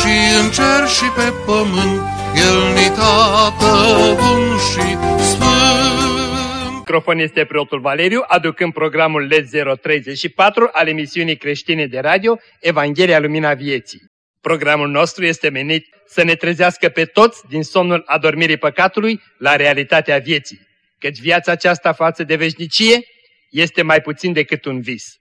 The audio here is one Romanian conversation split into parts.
și în cer și pe pământ, El ni tată bun și sfânt. Microfon este preotul Valeriu, aducând programul LED 034 al emisiunii creștine de radio Evanghelia Lumina Vieții. Programul nostru este menit să ne trezească pe toți din somnul adormirii păcatului la realitatea vieții, căci viața aceasta față de veșnicie este mai puțin decât un vis.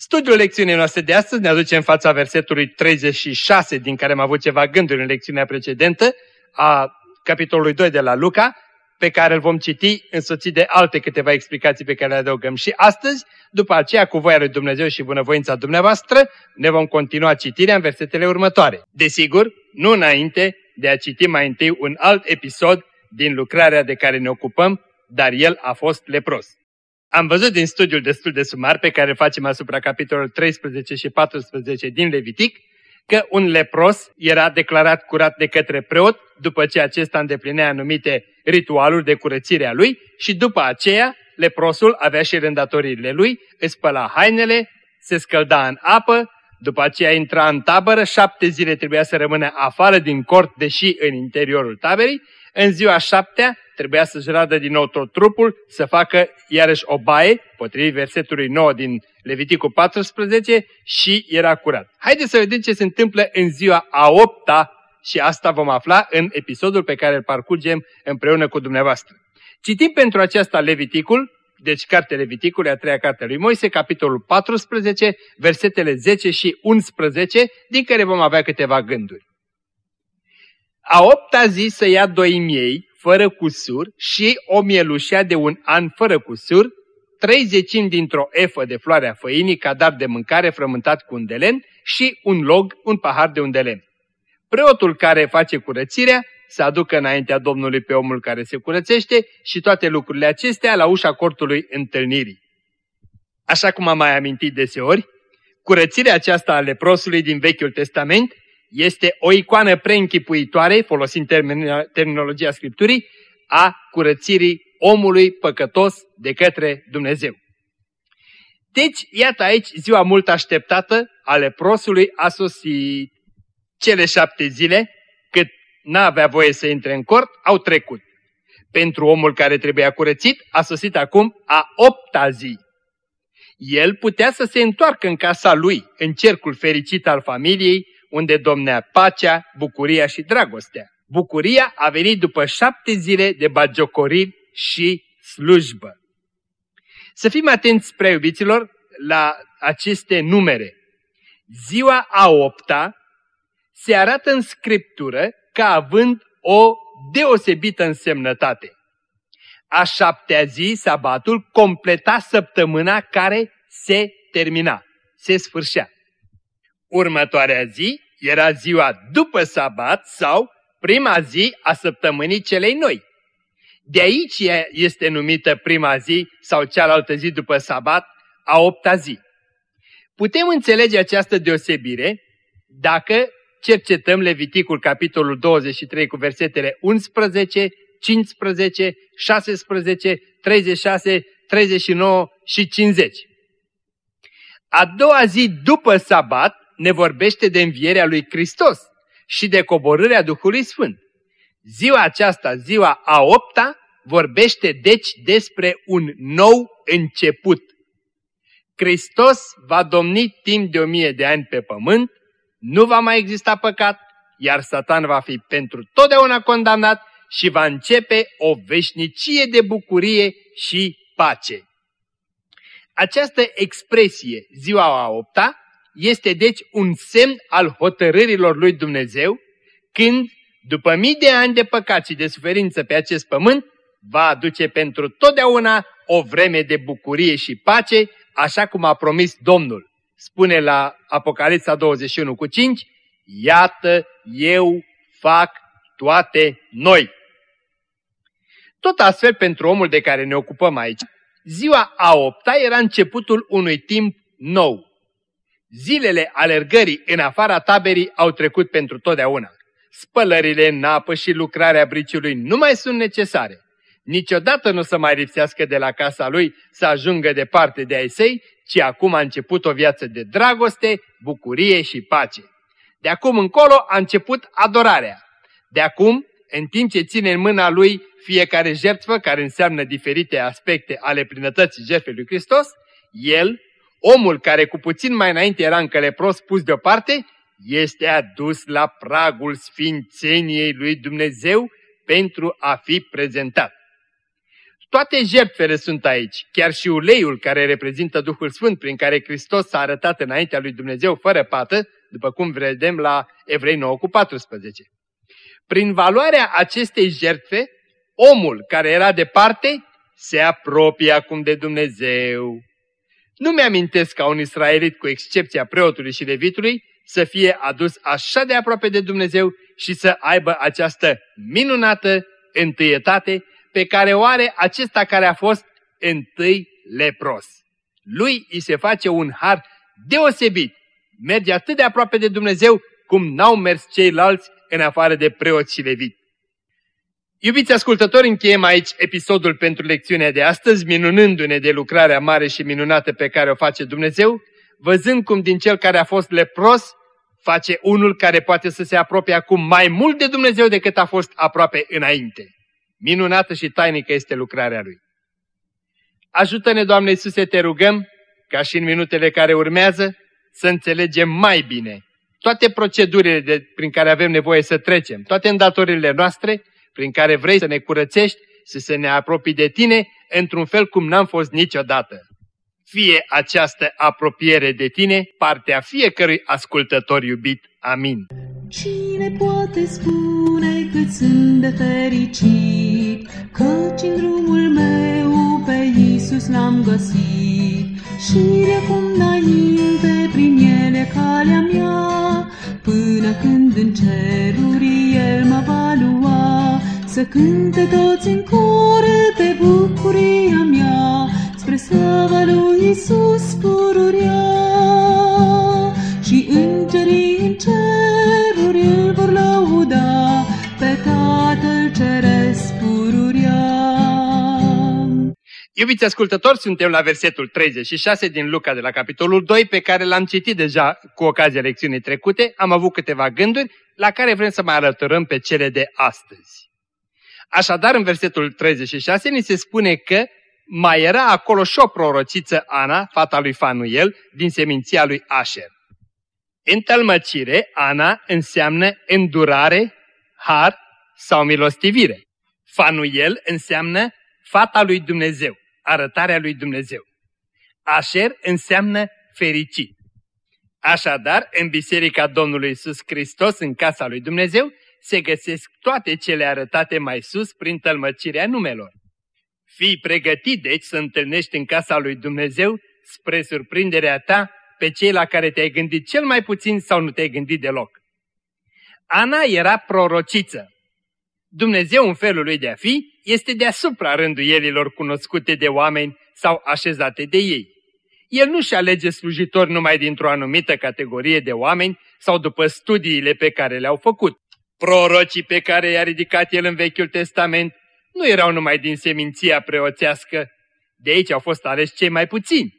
Studiul lecțiunii noastre de astăzi ne aduce în fața versetului 36, din care am avut ceva gânduri în lecțiunea precedentă, a capitolului 2 de la Luca, pe care îl vom citi însoțit de alte câteva explicații pe care le adăugăm și astăzi. După aceea, cu voia lui Dumnezeu și bunăvoința dumneavoastră, ne vom continua citirea în versetele următoare. Desigur, nu înainte de a citi mai întâi un alt episod din lucrarea de care ne ocupăm, dar el a fost lepros. Am văzut din studiul destul de sumar pe care îl facem asupra capitolul 13 și 14 din Levitic, că un lepros era declarat curat de către preot după ce acesta îndeplinea anumite ritualuri de curățire a lui și după aceea leprosul avea și rândatoriile lui, îți spăla hainele, se scălda în apă, după aceea intra în tabără, șapte zile trebuia să rămână afară din cort, deși în interiorul taberii, în ziua șaptea trebuia să-și radă din nou tot trupul, să facă iarăși o baie, potrivit versetului 9 din Leviticul 14, și era curat. Haideți să vedem ce se întâmplă în ziua a opta și asta vom afla în episodul pe care îl parcurgem împreună cu dumneavoastră. Citim pentru aceasta Leviticul, deci cartea Leviticului, a treia carte a lui Moise, capitolul 14, versetele 10 și 11, din care vom avea câteva gânduri. A opta zi să ia doi miei, fără cusur, și o mielușea de un an fără cusur, trei zecimi dintr-o efă de floarea făinii ca dar de mâncare frământat cu un de lemn și un log, un pahar de un de lemn. Preotul care face curățirea să aducă înaintea Domnului pe omul care se curățește și toate lucrurile acestea la ușa cortului întâlnirii. Așa cum am mai amintit deseori, curățirea aceasta a leprosului din Vechiul Testament este o icoană preînchipuitoare, folosind terminologia Scripturii, a curățirii omului păcătos de către Dumnezeu. Deci, iată aici ziua mult așteptată a leprosului a sosit. Cele șapte zile, cât n-avea voie să intre în cort, au trecut. Pentru omul care trebuia curățit, a sosit acum a opta zi. El putea să se întoarcă în casa lui, în cercul fericit al familiei, unde domnea pacea, bucuria și dragostea. Bucuria a venit după șapte zile de bagiocoriri și slujbă. Să fim atenți, prea iubiților, la aceste numere. Ziua a opta se arată în Scriptură ca având o deosebită însemnătate. A șaptea zi, sabatul, completa săptămâna care se termina, se sfârșea. Următoarea zi era ziua după sabat sau prima zi a săptămânii celei noi. De aici este numită prima zi sau cealaltă zi după sabat, a opta zi. Putem înțelege această deosebire dacă cercetăm Leviticul capitolul 23 cu versetele 11, 15, 16, 36, 39 și 50. A doua zi după sabat ne vorbește de învierea lui Hristos și de coborârea Duhului Sfânt. Ziua aceasta, ziua a opta, vorbește deci despre un nou început. Hristos va domni timp de o mie de ani pe pământ, nu va mai exista păcat, iar Satan va fi pentru totdeauna condamnat și va începe o veșnicie de bucurie și pace. Această expresie, ziua a opta, este deci un semn al hotărârilor lui Dumnezeu, când, după mii de ani de păcat și de suferință pe acest pământ, va aduce pentru totdeauna o vreme de bucurie și pace, așa cum a promis Domnul. Spune la Apocalipsa 21 cu 5, Iată, eu fac toate noi. Tot astfel, pentru omul de care ne ocupăm aici, ziua a opta era începutul unui timp nou. Zilele alergării în afara taberii au trecut pentru totdeauna. Spălările în apă și lucrarea briciului nu mai sunt necesare. Niciodată nu o să mai lipsească de la casa lui să ajungă departe de ai săi, ci acum a început o viață de dragoste, bucurie și pace. De acum încolo a început adorarea. De acum, în timp ce ține în mâna lui fiecare jertfă care înseamnă diferite aspecte ale plinătății jertfei lui Hristos, el, omul care cu puțin mai înainte era încă lepros pus deoparte, este adus la pragul sfințeniei lui Dumnezeu pentru a fi prezentat. Toate jertfele sunt aici, chiar și uleiul care reprezintă Duhul Sfânt prin care Hristos s-a arătat înaintea lui Dumnezeu fără pată, după cum vedem la Evrei 9 cu 14. Prin valoarea acestei jertfe, omul care era departe se apropie acum de Dumnezeu. Nu mi-amintesc ca un israelit, cu excepția preotului și levitului, să fie adus așa de aproape de Dumnezeu și să aibă această minunată întâietate pe care o are acesta care a fost întâi lepros. Lui îi se face un har deosebit. Merge atât de aproape de Dumnezeu cum n-au mers ceilalți în afară de preoți și levit. Iubiți ascultători, încheiem aici episodul pentru lecțiunea de astăzi, minunându-ne de lucrarea mare și minunată pe care o face Dumnezeu, văzând cum din cel care a fost lepros face unul care poate să se apropie acum mai mult de Dumnezeu decât a fost aproape înainte. Minunată și tainică este lucrarea Lui. Ajută-ne, Doamne Iisuse, te rugăm, ca și în minutele care urmează, să înțelegem mai bine toate procedurile de, prin care avem nevoie să trecem, toate îndatorile noastre, prin care vrei să ne curățești, să se ne apropii de tine, într-un fel cum n-am fost niciodată. Fie această apropiere de tine partea fiecărui ascultător iubit. Amin. Cine poate spune cât sunt de fericit, Căci în drumul meu pe Iisus l-am găsit, Și de acum înainte prin ele calea mea, Până când în ceruri Să cânte toți în cor pe bucuria mea, Spre slava lui Iisus pururia. Și îngerii în ceruri îl vor lăuda, Pe Tatăl Ceresc pururia. Iubiți ascultători, suntem la versetul 36 din Luca de la capitolul 2, pe care l-am citit deja cu ocazia lecțiunii trecute. Am avut câteva gânduri la care vrem să mai alăturăm pe cele de astăzi. Așadar, în versetul 36 ni se spune că mai era acolo și o prorociță Ana, fata lui Fanuel, din seminția lui Asher. Întâlmăcire, Ana, înseamnă îndurare, har sau milostivire. Fanuel înseamnă fata lui Dumnezeu, arătarea lui Dumnezeu. Asher înseamnă fericit. Așadar, în Biserica Domnului Isus Hristos, în casa lui Dumnezeu, se găsesc toate cele arătate mai sus prin tălmăcirea numelor. Fii pregătit, deci, să întâlnești în casa lui Dumnezeu, spre surprinderea ta, pe cei la care te-ai gândit cel mai puțin sau nu te-ai gândit deloc. Ana era prorociță. Dumnezeu, în felul lui de a fi, este deasupra rânduielilor cunoscute de oameni sau așezate de ei. El nu-și alege slujitori numai dintr-o anumită categorie de oameni sau după studiile pe care le-au făcut. Prorocii pe care i-a ridicat el în Vechiul Testament nu erau numai din seminția preoțească, de aici au fost aleși cei mai puțini,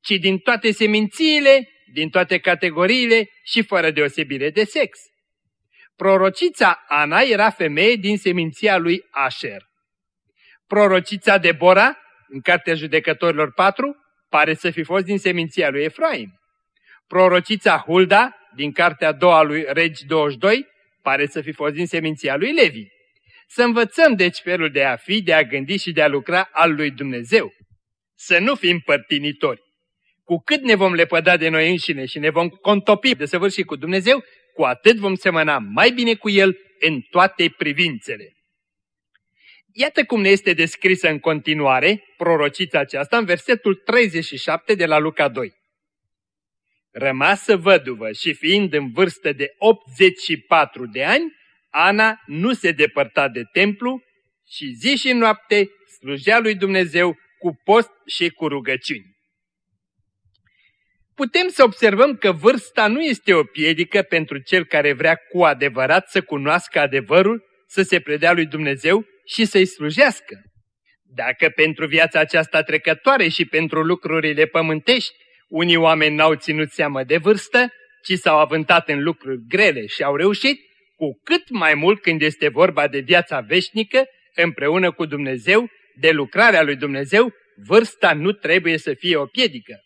ci din toate semințiile, din toate categoriile și fără deosebire de sex. Prorocița Ana era femeie din seminția lui Asher. Prorocița Debora, în Cartea Judecătorilor 4, pare să fi fost din seminția lui Efraim. Prorocița Hulda, din Cartea a doua lui Regi 22, pare să fi fost din seminția lui Levi. Să învățăm deci felul de a fi, de a gândi și de a lucra al lui Dumnezeu. Să nu fim părtinitori. Cu cât ne vom lepăda de noi înșine și ne vom contopi de săvârșit cu Dumnezeu, cu atât vom semăna mai bine cu El în toate privințele. Iată cum ne este descrisă în continuare prorocița aceasta în versetul 37 de la Luca 2. Rămasă văduvă și fiind în vârstă de 84 de ani, Ana nu se depărta de templu și zi și noapte slujea lui Dumnezeu cu post și cu rugăciuni. Putem să observăm că vârsta nu este o piedică pentru cel care vrea cu adevărat să cunoască adevărul, să se predea lui Dumnezeu și să-i slujească. Dacă pentru viața aceasta trecătoare și pentru lucrurile pământești, unii oameni n-au ținut seamă de vârstă, ci s-au avântat în lucruri grele și au reușit, cu cât mai mult când este vorba de viața veșnică, împreună cu Dumnezeu, de lucrarea lui Dumnezeu, vârsta nu trebuie să fie o piedică.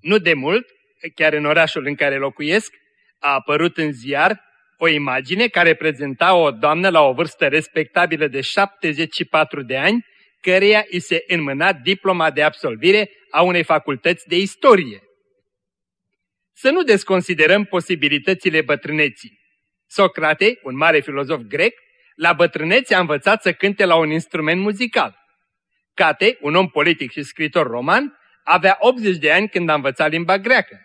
Nu de mult, chiar în orașul în care locuiesc, a apărut în ziar o imagine care prezenta o doamnă la o vârstă respectabilă de 74 de ani, căreia îi se înmâna diploma de absolvire a unei facultăți de istorie. Să nu desconsiderăm posibilitățile bătrâneții. Socrate, un mare filozof grec, la bătrânețe a învățat să cânte la un instrument muzical. Cate, un om politic și scritor roman, avea 80 de ani când a învățat limba greacă.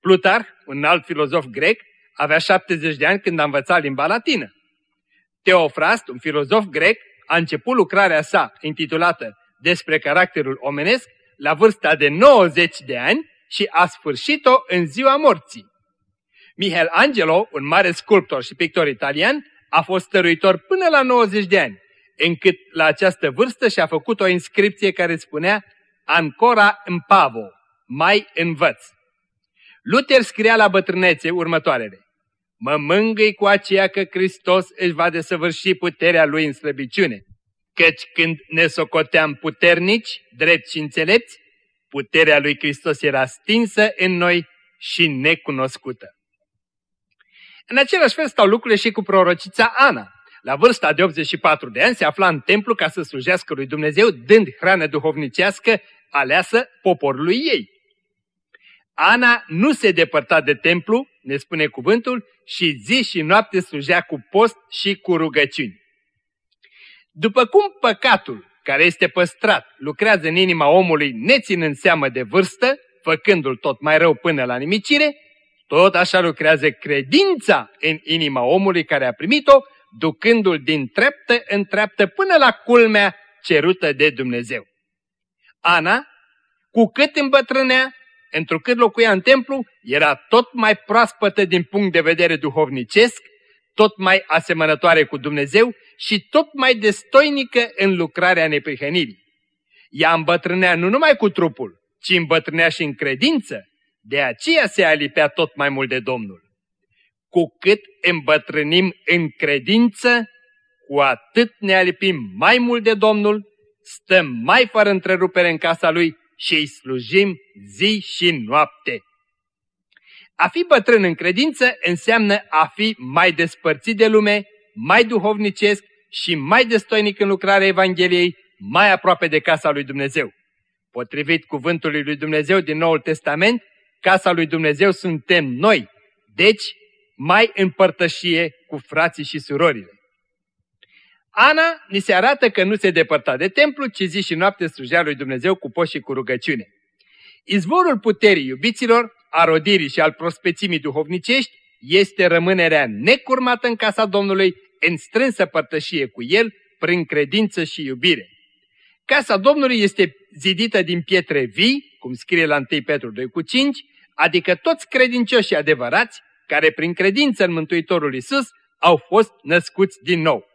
Plutar, un alt filozof grec, avea 70 de ani când a învățat limba latină. Teofrast, un filozof grec, a început lucrarea sa intitulată Despre caracterul omenesc la vârsta de 90 de ani și a sfârșit-o în ziua morții. Michelangelo, un mare sculptor și pictor italian, a fost stăruitor până la 90 de ani, încât la această vârstă și-a făcut o inscripție care spunea Ancora pavo, mai învăț. Luther scria la bătrânețe următoarele. Mă mângâi cu aceea că Hristos își va desăvârși puterea lui în slăbiciune, căci când ne socoteam puternici, drept și înțelepți, puterea lui Hristos era stinsă în noi și necunoscută. În același fel stau lucrurile și cu prorocița Ana. La vârsta de 84 de ani se afla în templu ca să slujească lui Dumnezeu, dând hrană duhovnicească aleasă poporului ei. Ana nu se depărta de templu, ne spune cuvântul, și zi și noapte slujea cu post și cu rugăciuni. După cum păcatul, care este păstrat, lucrează în inima omului neținând seamă de vârstă, făcându-l tot mai rău până la nimicire, tot așa lucrează credința în inima omului care a primit-o, ducându-l din treaptă în treaptă până la culmea cerută de Dumnezeu. Ana, cu cât îmbătrânea, întrucât locuia în templu, era tot mai proaspătă din punct de vedere duhovnicesc, tot mai asemănătoare cu Dumnezeu și tot mai destoinică în lucrarea neprihănirii. Ea îmbătrânea nu numai cu trupul, ci îmbătrânea și în credință, de aceea se alipea tot mai mult de Domnul. Cu cât îmbătrânim în credință, cu atât ne alipim mai mult de Domnul, stăm mai fără întrerupere în casa Lui și îi slujim zi și noapte. A fi bătrân în credință înseamnă a fi mai despărțit de lume, mai duhovnicesc și mai destoinic în lucrarea Evangheliei, mai aproape de casa lui Dumnezeu. Potrivit cuvântului lui Dumnezeu din Noul Testament, casa lui Dumnezeu suntem noi, deci mai împărtășie cu frații și surorile. Ana ni se arată că nu se depărta de templu, ci zi și noapte slujea lui Dumnezeu cu poși și cu rugăciune. Izvorul puterii iubiților, a rodirii și al prospețimii duhovnicești este rămânerea necurmată în casa Domnului, în strânsă părtășie cu El, prin credință și iubire. Casa Domnului este zidită din pietre vii, cum scrie la 1 Petru 2 cu 5, adică toți credincioșii adevărați, care prin credință în Mântuitorul Isus au fost născuți din nou.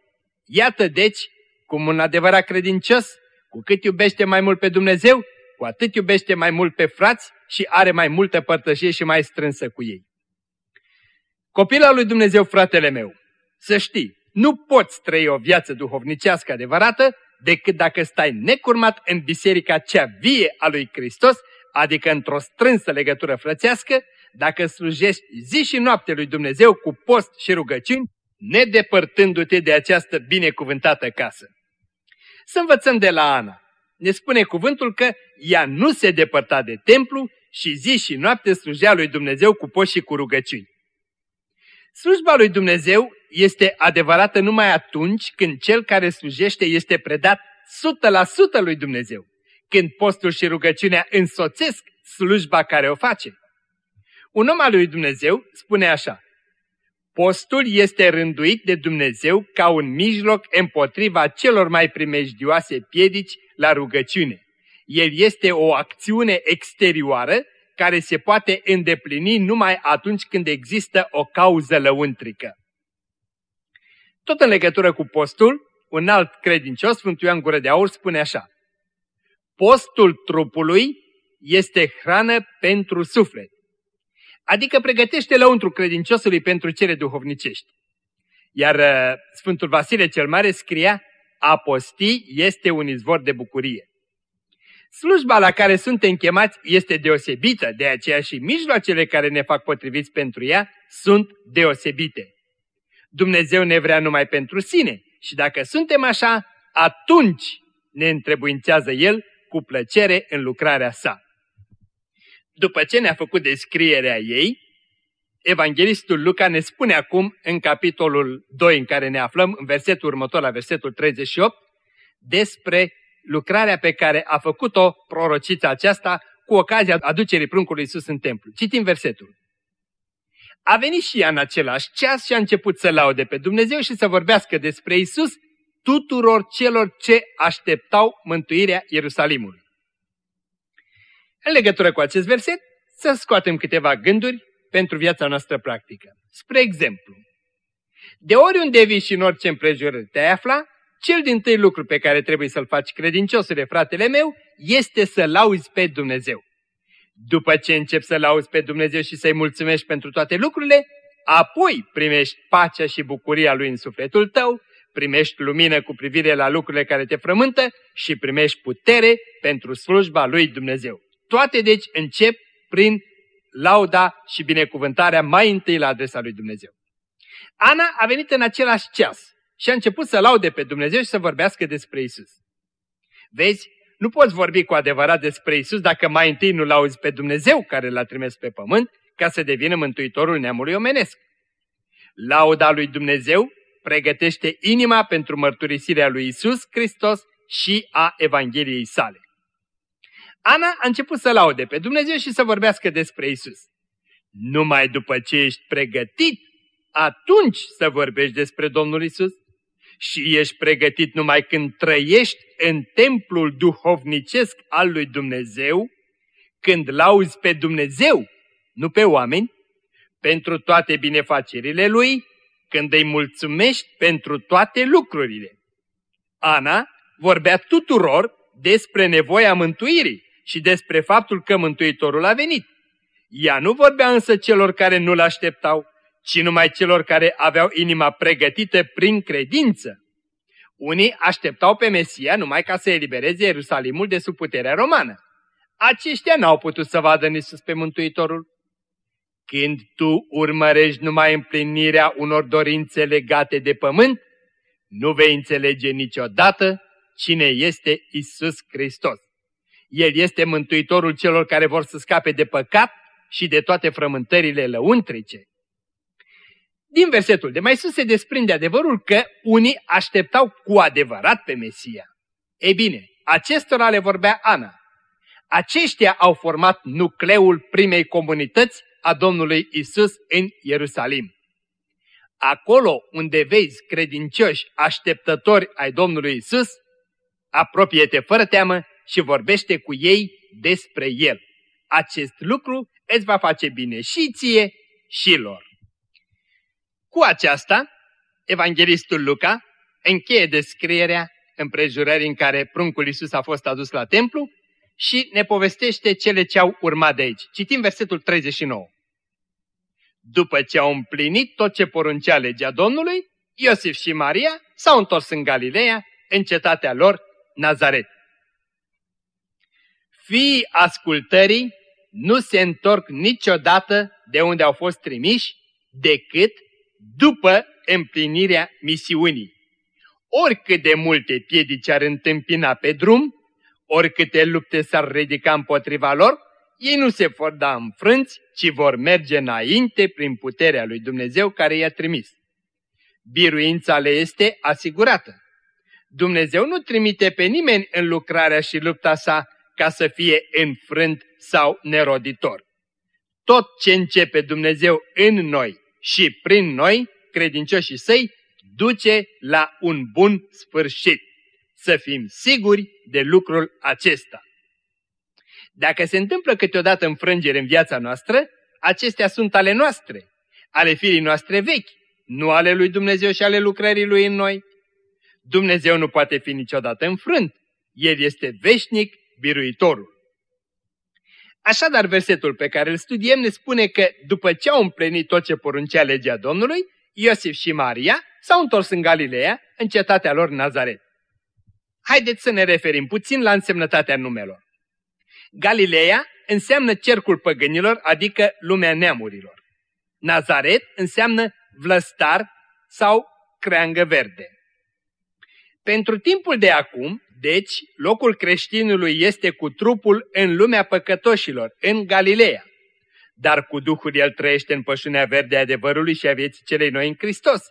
Iată deci cum un adevărat credincios, cu cât iubește mai mult pe Dumnezeu, cu atât iubește mai mult pe frați și are mai multă părtășie și mai strânsă cu ei. Copila lui Dumnezeu, fratele meu, să știi, nu poți trăi o viață duhovnicească adevărată decât dacă stai necurmat în biserica cea vie a lui Hristos, adică într-o strânsă legătură frățească, dacă slujești zi și noapte lui Dumnezeu cu post și rugăciuni, nedepărtându-te de această binecuvântată casă. Să învățăm de la Ana. Ne spune cuvântul că ea nu se depărta de templu și zi și noapte slujea lui Dumnezeu cu post și cu rugăciuni. Slujba lui Dumnezeu este adevărată numai atunci când cel care slujește este predat 100% lui Dumnezeu, când postul și rugăciunea însoțesc slujba care o face. Un om al lui Dumnezeu spune așa, Postul este rânduit de Dumnezeu ca un mijloc împotriva celor mai primejdioase piedici la rugăciune. El este o acțiune exterioară care se poate îndeplini numai atunci când există o cauză lăuntrică. Tot în legătură cu postul, un alt credincios, Sfântul Ioan Gură de Aur, spune așa. Postul trupului este hrană pentru suflet. Adică pregătește lăuntru credinciosului pentru cele duhovnicești. Iar uh, Sfântul Vasile cel Mare scria, a posti este un izvor de bucurie. Slujba la care suntem chemați este deosebită, de aceea și mijloacele care ne fac potriviți pentru ea sunt deosebite. Dumnezeu ne vrea numai pentru sine și dacă suntem așa, atunci ne întrebuințează El cu plăcere în lucrarea sa. După ce ne-a făcut descrierea ei, Evanghelistul Luca ne spune acum, în capitolul 2 în care ne aflăm, în versetul următor, la versetul 38, despre lucrarea pe care a făcut-o prorocița aceasta cu ocazia aducerii pruncului Iisus în templu. Citim versetul. A venit și ea în același ceas și a început să laude pe Dumnezeu și să vorbească despre Isus tuturor celor ce așteptau mântuirea Ierusalimului. În legătură cu acest verset, să scoatem câteva gânduri pentru viața noastră practică. Spre exemplu, de oriunde vii și în orice împrejurări te afla, cel din tâi lucru pe care trebuie să-l faci credinciosule, fratele meu, este să lauzi pe Dumnezeu. După ce începi să lauzi pe Dumnezeu și să-i mulțumești pentru toate lucrurile, apoi primești pacea și bucuria Lui în sufletul tău, primești lumină cu privire la lucrurile care te frământă și primești putere pentru slujba Lui Dumnezeu. Toate deci încep prin lauda și binecuvântarea mai întâi la adresa Lui Dumnezeu. Ana a venit în același ceas și a început să laude pe Dumnezeu și să vorbească despre Isus. Vezi, nu poți vorbi cu adevărat despre Isus dacă mai întâi nu lauzi pe Dumnezeu care l-a trimis pe pământ ca să devină mântuitorul neamului omenesc. Lauda lui Dumnezeu pregătește inima pentru mărturisirea lui Isus Hristos și a Evangheliei sale. Ana a început să laude pe Dumnezeu și să vorbească despre Isus. Numai după ce ești pregătit, atunci să vorbești despre Domnul Isus și ești pregătit numai când trăiești în templul duhovnicesc al lui Dumnezeu, când lauzi pe Dumnezeu, nu pe oameni, pentru toate binefacerile Lui, când îi mulțumești pentru toate lucrurile. Ana vorbea tuturor despre nevoia mântuirii și despre faptul că Mântuitorul a venit. Ea nu vorbea însă celor care nu-L așteptau, ci numai celor care aveau inima pregătită prin credință. Unii așteptau pe Mesia numai ca să elibereze Ierusalimul de sub puterea romană. Aceștia n-au putut să vadă în Iisus pe Mântuitorul. Când tu urmărești numai împlinirea unor dorințe legate de pământ, nu vei înțelege niciodată cine este Isus Hristos. El este Mântuitorul celor care vor să scape de păcat și de toate frământările lăuntrice. Din versetul de mai sus se desprinde adevărul că unii așteptau cu adevărat pe Mesia. Ei bine, acestora le vorbea Ana. Aceștia au format nucleul primei comunități a Domnului Isus în Ierusalim. Acolo unde vezi credincioși așteptători ai Domnului Isus, apropie-te fără teamă și vorbește cu ei despre El. Acest lucru îți va face bine și ție și lor. Cu aceasta, evanghelistul Luca încheie descrierea împrejurării în care pruncul Iisus a fost adus la templu și ne povestește cele ce au urmat de aici. Citim versetul 39. După ce au împlinit tot ce poruncea legea Domnului, Iosif și Maria s-au întors în Galileea, în cetatea lor, Nazaret. Fii ascultării nu se întorc niciodată de unde au fost trimiși, decât după împlinirea misiunii. Oricât de multe piedici ar întâmpina pe drum, oricâte lupte s-ar ridica împotriva lor, ei nu se vor da înfrânți, ci vor merge înainte prin puterea lui Dumnezeu care i-a trimis. Biruința le este asigurată. Dumnezeu nu trimite pe nimeni în lucrarea și lupta sa ca să fie înfrânt sau neroditor. tot ce începe Dumnezeu în noi și prin noi, credincioșii săi, duce la un bun sfârșit. Să fim siguri de lucrul acesta. Dacă se întâmplă câteodată înfrângere în viața noastră, acestea sunt ale noastre, ale firii noastre vechi, nu ale lui Dumnezeu și ale lucrării lui în noi. Dumnezeu nu poate fi niciodată înfrânt. El este veșnic biruitorul. Așadar, versetul pe care îl studiem ne spune că după ce au împlinit tot ce poruncea legea Domnului, Iosif și Maria s-au întors în Galileea, în cetatea lor Nazaret. Haideți să ne referim puțin la însemnătatea numelor. Galileea înseamnă cercul păgânilor, adică lumea neamurilor. Nazaret înseamnă vlăstar sau creangă verde. Pentru timpul de acum, deci, locul creștinului este cu trupul în lumea păcătoșilor, în Galileea. Dar cu Duhul el trăiește în pășunea verde a adevărului și a vieții celei noi în Hristos,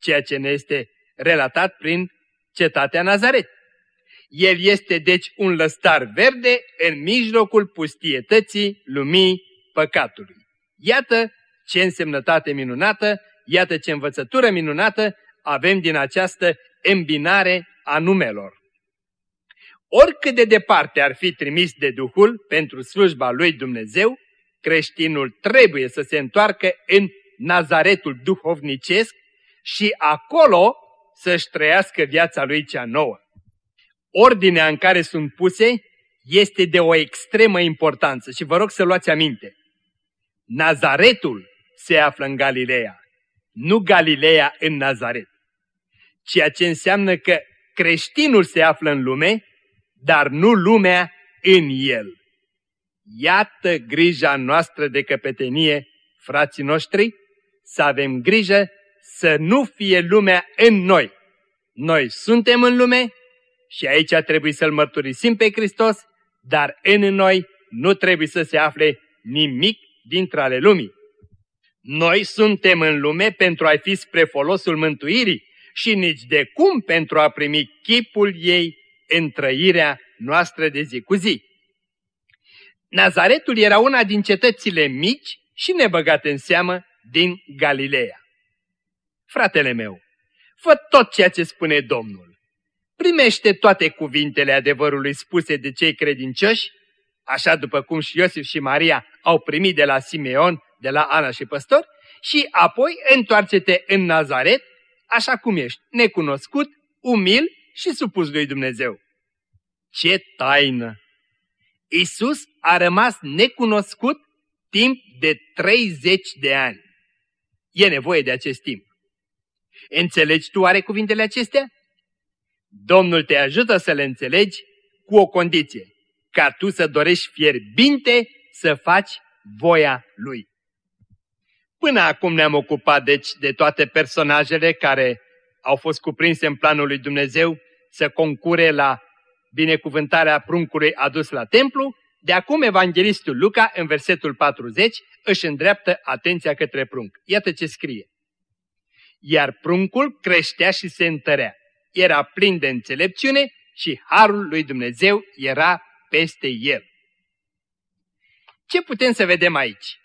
ceea ce ne este relatat prin cetatea Nazaret. El este deci un lăstar verde în mijlocul pustietății lumii păcatului. Iată ce însemnătate minunată, iată ce învățătură minunată avem din această îmbinare a numelor. Oricât de departe ar fi trimis de Duhul pentru slujba lui Dumnezeu, creștinul trebuie să se întoarcă în Nazaretul duhovnicesc și acolo să-și trăiască viața lui cea nouă. Ordinea în care sunt puse este de o extremă importanță și vă rog să luați aminte. Nazaretul se află în Galileea, nu Galileea în Nazaret. Ceea ce înseamnă că creștinul se află în lume, dar nu lumea în el. Iată grija noastră de căpetenie, frații noștri, să avem grijă să nu fie lumea în noi. Noi suntem în lume și aici trebuie să-L mărturisim pe Hristos, dar în noi nu trebuie să se afle nimic dintre ale lumii. Noi suntem în lume pentru a fi spre folosul mântuirii și nici de cum pentru a primi chipul ei în trăirea noastră de zi cu zi. Nazaretul era una din cetățile mici și nebăgate în seamă din Galileea. Fratele meu, fă tot ceea ce spune Domnul. Primește toate cuvintele adevărului spuse de cei credincioși, așa după cum și Iosif și Maria au primit de la Simeon, de la Ana și păstor, și apoi întoarce-te în Nazaret, așa cum ești, necunoscut, umil și supus lui Dumnezeu. Ce taină! Isus a rămas necunoscut timp de 30 de ani. E nevoie de acest timp. Înțelegi tu oare cuvintele acestea? Domnul te ajută să le înțelegi cu o condiție, ca tu să dorești fierbinte să faci voia Lui. Până acum ne-am ocupat deci de toate personajele care au fost cuprinse în planul lui Dumnezeu să concure la binecuvântarea pruncului adus la templu, de acum evanghelistul Luca, în versetul 40, își îndreaptă atenția către prunc. Iată ce scrie. Iar pruncul creștea și se întărea. Era plin de înțelepciune și harul lui Dumnezeu era peste el. Ce putem să vedem aici?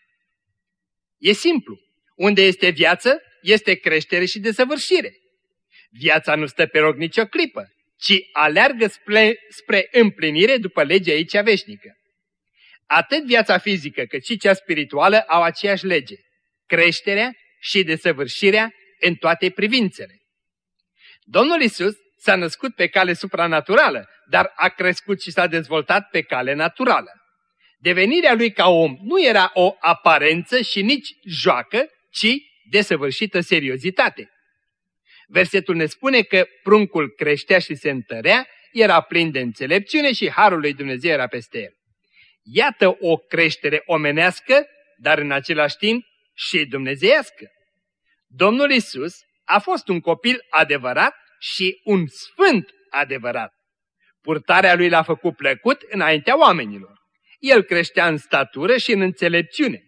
E simplu. Unde este viață, este creștere și desăvârșire. Viața nu stă pe rog nicio clipă, ci aleargă spre, spre împlinire după legea ei cea veșnică. Atât viața fizică cât și cea spirituală au aceeași lege, creșterea și desăvârșirea în toate privințele. Domnul Isus s-a născut pe cale supranaturală, dar a crescut și s-a dezvoltat pe cale naturală. Devenirea lui ca om nu era o aparență și nici joacă, ci desăvârșită seriozitate. Versetul ne spune că pruncul creștea și se întărea, era plin de înțelepciune și harul lui Dumnezeu era peste el. Iată o creștere omenească, dar în același timp și dumnezeiască. Domnul Isus a fost un copil adevărat și un sfânt adevărat. Purtarea lui l-a făcut plăcut înaintea oamenilor. El creștea în statură și în înțelepciune.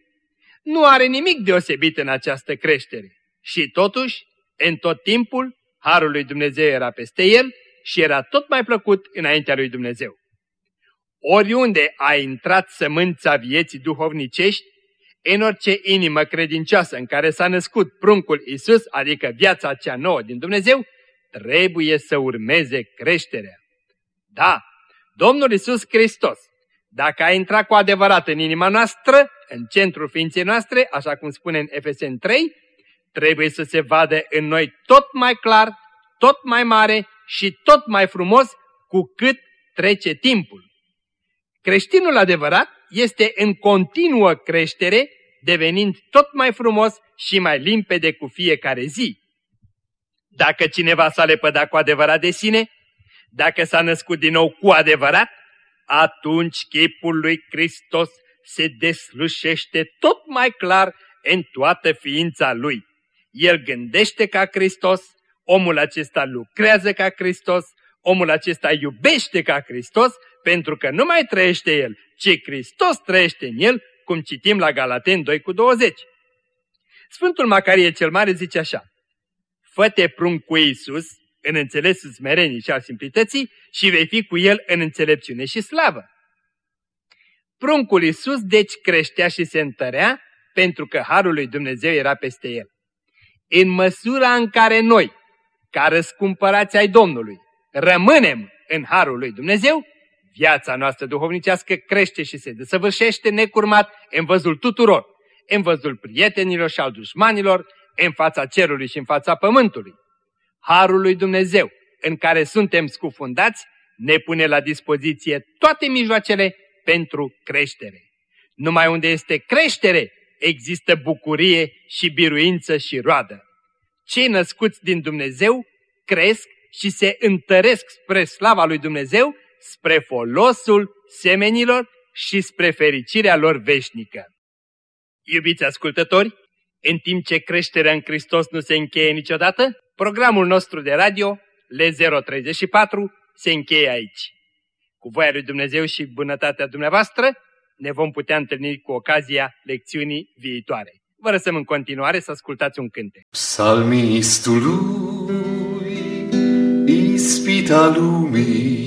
Nu are nimic deosebit în această creștere. Și totuși, în tot timpul, Harul lui Dumnezeu era peste el și era tot mai plăcut înaintea lui Dumnezeu. Oriunde a intrat sămânța vieții duhovnicești, în orice inimă credincioasă în care s-a născut pruncul Isus, adică viața cea nouă din Dumnezeu, trebuie să urmeze creșterea. Da, Domnul Isus Hristos, dacă a intrat cu adevărat în inima noastră, în centrul ființei noastre, așa cum spune în Efesen 3, trebuie să se vadă în noi tot mai clar, tot mai mare și tot mai frumos cu cât trece timpul. Creștinul adevărat este în continuă creștere, devenind tot mai frumos și mai limpede cu fiecare zi. Dacă cineva s-a lepădat cu adevărat de sine, dacă s-a născut din nou cu adevărat, atunci chipul lui Hristos se deslușește tot mai clar în toată ființa lui. El gândește ca Hristos, omul acesta lucrează ca Hristos, omul acesta iubește ca Hristos, pentru că nu mai trăiește el, ci Hristos trăiește în el, cum citim la Galaten 2 cu 20. Sfântul Macarie cel Mare zice așa, Fă-te prunc cu Iisus în înțelesul smerenii și al simplității și vei fi cu El în înțelepciune și slavă. Pruncul Iisus deci creștea și se întărea pentru că Harul lui Dumnezeu era peste el. În măsura în care noi, ca răscumpărați ai Domnului, rămânem în Harul lui Dumnezeu, viața noastră duhovnicească crește și se desăvârșește necurmat în văzul tuturor, în văzul prietenilor și al dușmanilor, în fața cerului și în fața pământului. Harul lui Dumnezeu, în care suntem scufundați, ne pune la dispoziție toate mijloacele pentru creștere. Numai unde este creștere, există bucurie și biruință și roadă. Cei născuți din Dumnezeu cresc și se întăresc spre slava lui Dumnezeu, spre folosul semenilor și spre fericirea lor veșnică. Iubiți ascultători, în timp ce creșterea în Hristos nu se încheie niciodată, programul nostru de radio, L034, se încheie aici. Cu voia lui Dumnezeu și bunătatea dumneavoastră, ne vom putea întâlni cu ocazia lecțiunii viitoare. Vă lăsăm în continuare să ascultați un cânte. Psalmistului, ispita lumii,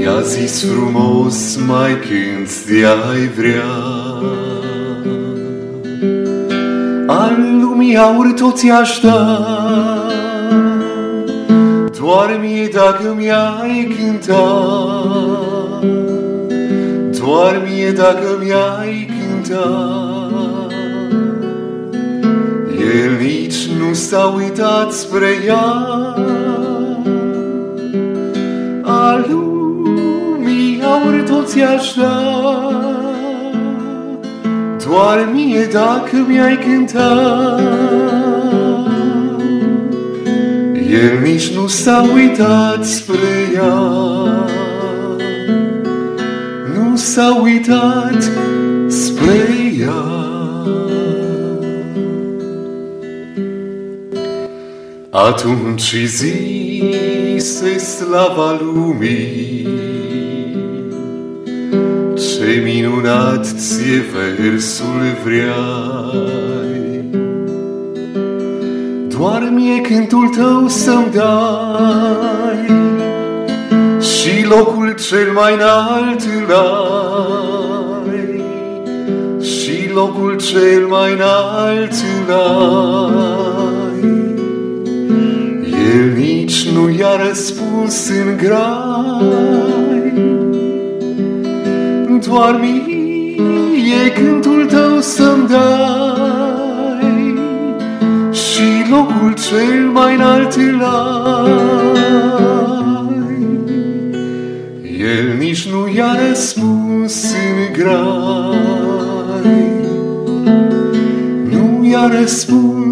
i-a zis frumos mai când de-ai vrea. Al lumii aur toți aș da, doar mie dacă mi-ai cântat, doar mie dacă mi-ai cântat. El nici nu s-a uitat spre ea, a lumii aur toți aș da, doar mie dacă mi-ai cântat. El nici nu s-a uitat spre ea, nu s-a uitat spre ea. Atunci zise slava lumii, ce minunat ție versul vreai. Doar mie cântul tău să-mi dai Și locul cel mai înalt îl ai. Și locul cel mai înalt îl ai. El nici nu i-a răspuns în grai. Doar mie cântul tău să-mi dai. Și locul cel mai înalt îl ai. Nici nu i-a răspuns în grai, nu i-a răspuns în grai.